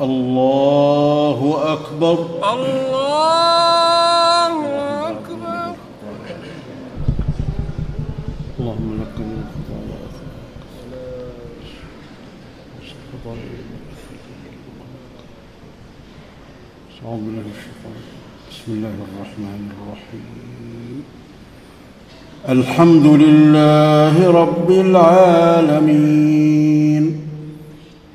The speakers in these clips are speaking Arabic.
الله أكبر الله أكبر اللهم لك الملك أعوذ بالله من الشيطان بسم الله الرحمن الرحيم الحمد لله رب العالمين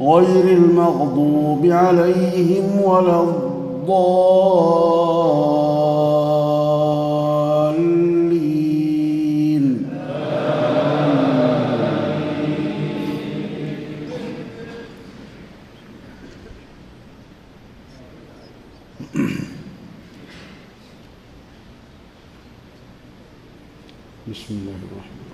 غير المغضوب عليهم ولا الضالين. بسم الله الرحمن الرحيم.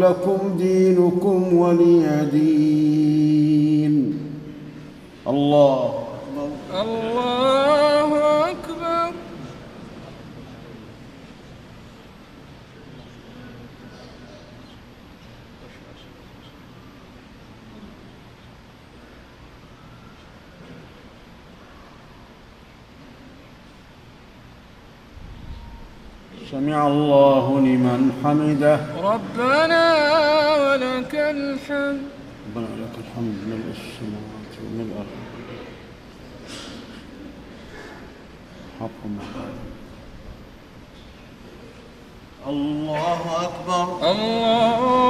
لكم دينكم ولي دين. الله الله أكبر سمع الله لمن حمده. ربنا ولك الحمد. ربنا لك الحمد ملء السماوات وملء الأرض. حق. الله أكبر. الله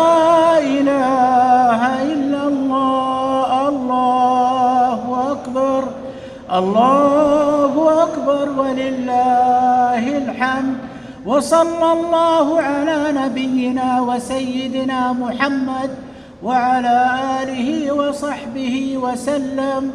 الله أكبر ولله الحمد وصلى الله على نبينا وسيدنا محمد وعلى آله وصحبه وسلم